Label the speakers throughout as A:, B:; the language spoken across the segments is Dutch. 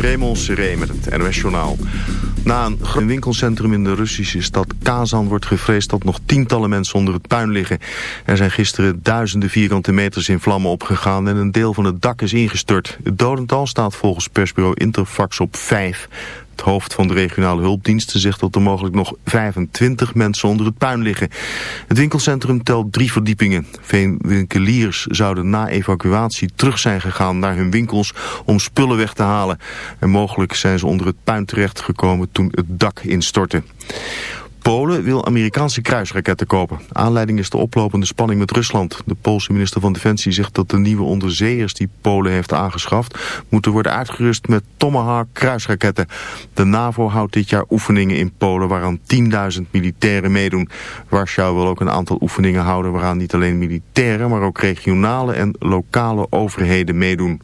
A: Raymond Seré met het Journaal. Na een winkelcentrum in de Russische stad Kazan wordt gevreesd dat nog tientallen mensen onder het puin liggen. Er zijn gisteren duizenden vierkante meters in vlammen opgegaan en een deel van het dak is ingestort. Het dodental staat volgens persbureau Interfax op vijf. Het hoofd van de regionale hulpdiensten zegt dat er mogelijk nog 25 mensen onder het puin liggen. Het winkelcentrum telt drie verdiepingen. Veel winkeliers zouden na evacuatie terug zijn gegaan naar hun winkels om spullen weg te halen. En mogelijk zijn ze onder het puin terechtgekomen toen het dak instortte. Polen wil Amerikaanse kruisraketten kopen. Aanleiding is de oplopende spanning met Rusland. De Poolse minister van Defensie zegt dat de nieuwe onderzeeërs die Polen heeft aangeschaft... moeten worden uitgerust met Tomahawk kruisraketten. De NAVO houdt dit jaar oefeningen in Polen waaraan 10.000 militairen meedoen. Warschau wil ook een aantal oefeningen houden waaraan niet alleen militairen... maar ook regionale en lokale overheden meedoen.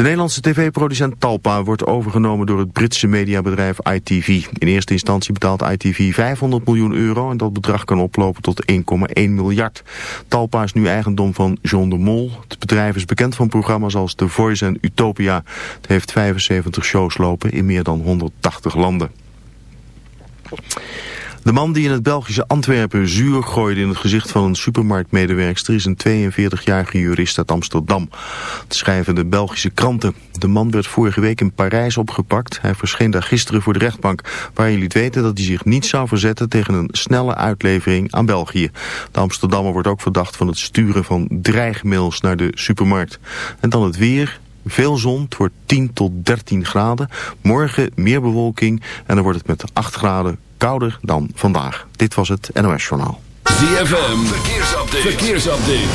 A: De Nederlandse tv-producent Talpa wordt overgenomen door het Britse mediabedrijf ITV. In eerste instantie betaalt ITV 500 miljoen euro en dat bedrag kan oplopen tot 1,1 miljard. Talpa is nu eigendom van John de Mol. Het bedrijf is bekend van programma's als The Voice en Utopia. Het heeft 75 shows lopen in meer dan 180 landen. De man die in het Belgische Antwerpen zuur gooide in het gezicht van een supermarktmedewerkster is een 42-jarige jurist uit Amsterdam. Het schrijven de Belgische kranten. De man werd vorige week in Parijs opgepakt. Hij verscheen daar gisteren voor de rechtbank, waar liet weten dat hij zich niet zou verzetten tegen een snelle uitlevering aan België. De Amsterdammer wordt ook verdacht van het sturen van dreigmails naar de supermarkt. En dan het weer. Veel zon, het wordt 10 tot 13 graden. Morgen meer bewolking en dan wordt het met 8 graden kouder dan vandaag. Dit was het NOS Journaal.
B: ZFM, verkeersupdate. verkeersupdate.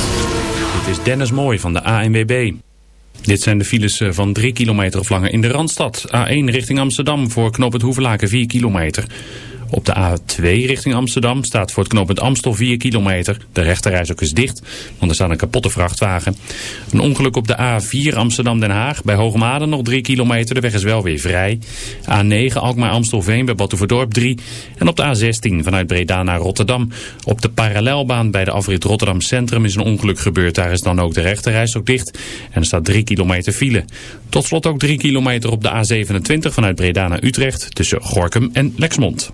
C: Dit is Dennis Mooij van de ANWB. Dit zijn de files eh, van 3 kilometer of langer in de Randstad. A1 richting Amsterdam voor knoop het Hoevelaken 4 kilometer. Op de A2 richting Amsterdam staat voor het knooppunt Amstel 4 kilometer. De rechterreis ook is dicht, want er staat een kapotte vrachtwagen. Een ongeluk op de A4 Amsterdam-Den Haag. Bij Hoogmade nog 3 kilometer. De weg is wel weer vrij. A9 Alkmaar-Amstelveen bij Batuverdorp 3. En op de A16 vanuit Breda naar Rotterdam. Op de parallelbaan bij de afrit Rotterdam Centrum is een ongeluk gebeurd. Daar is dan ook de rechterreis ook dicht. En er staat 3 kilometer file. Tot slot ook 3 kilometer op de A27 vanuit Breda naar Utrecht. Tussen Gorkum en Lexmond.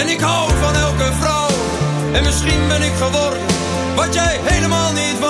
D: en ik hou van elke vrouw. En misschien ben ik geworden wat jij helemaal niet wou.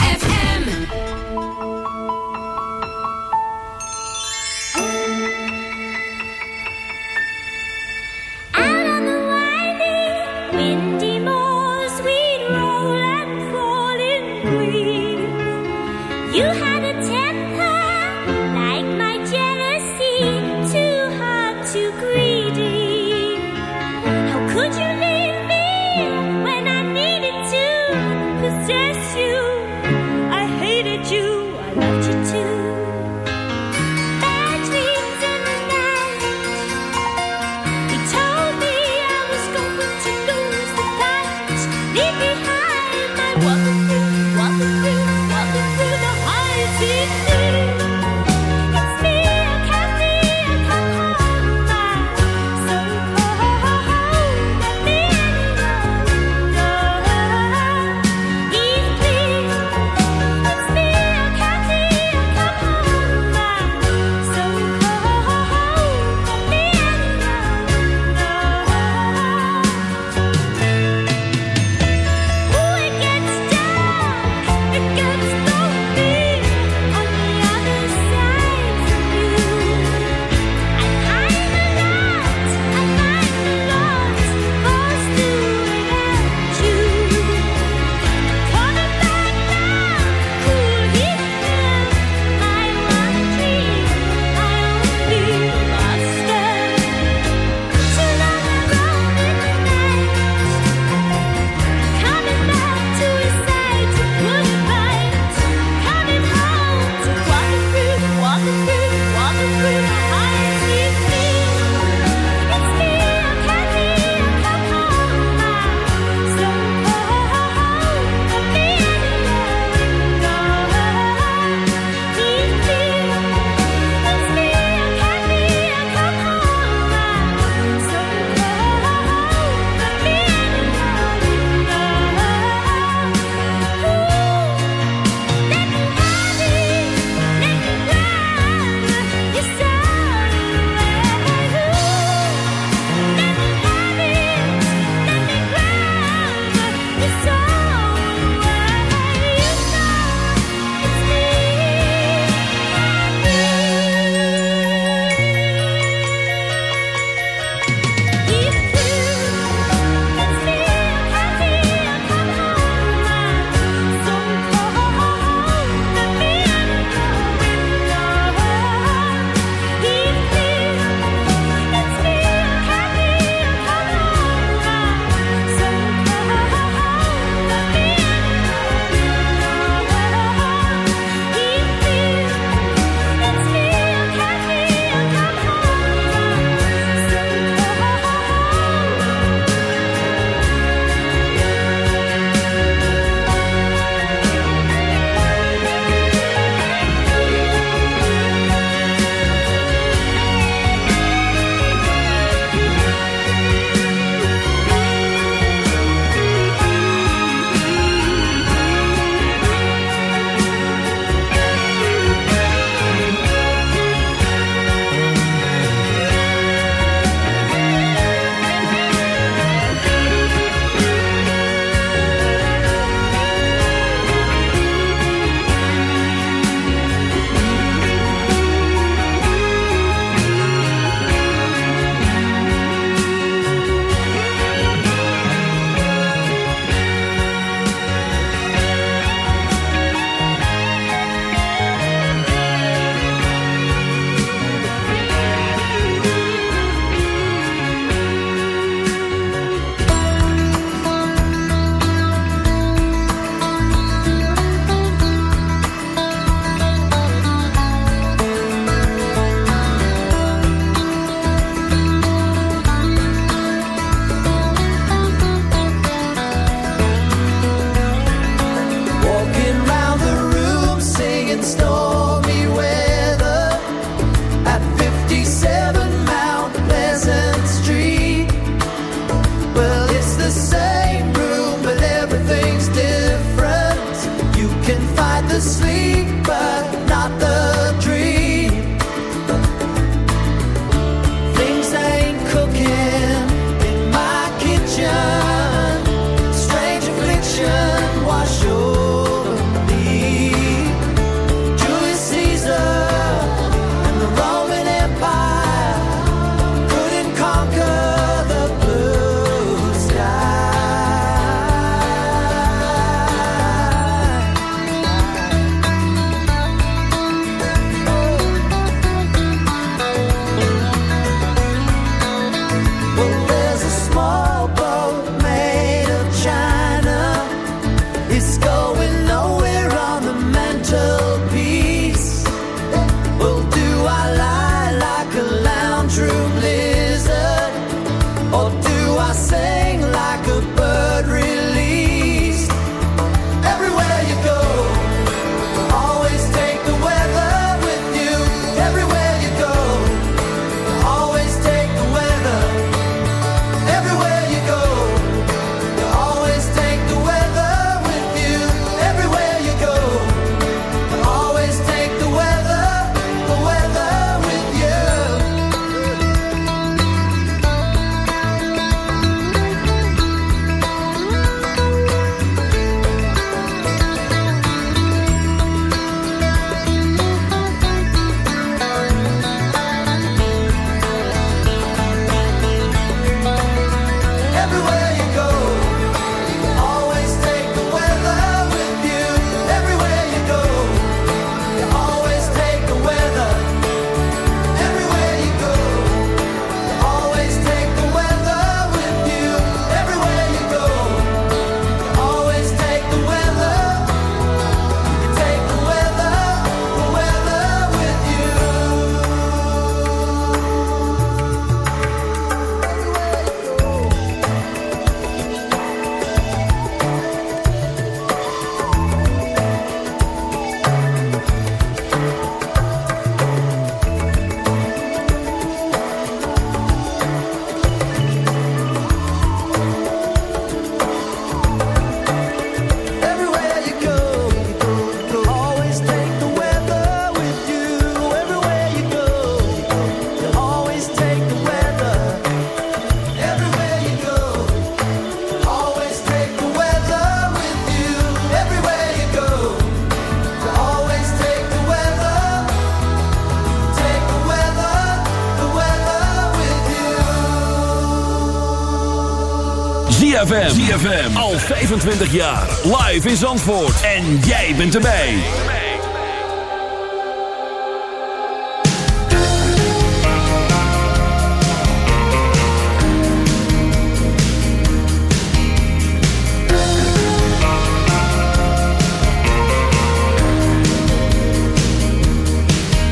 B: ZFM. Al 25 jaar. Live in Zandvoort. En jij bent erbij.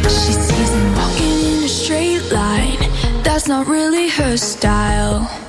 E: She sees him walking in a straight line. That's not really her style.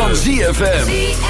B: Van ZFM.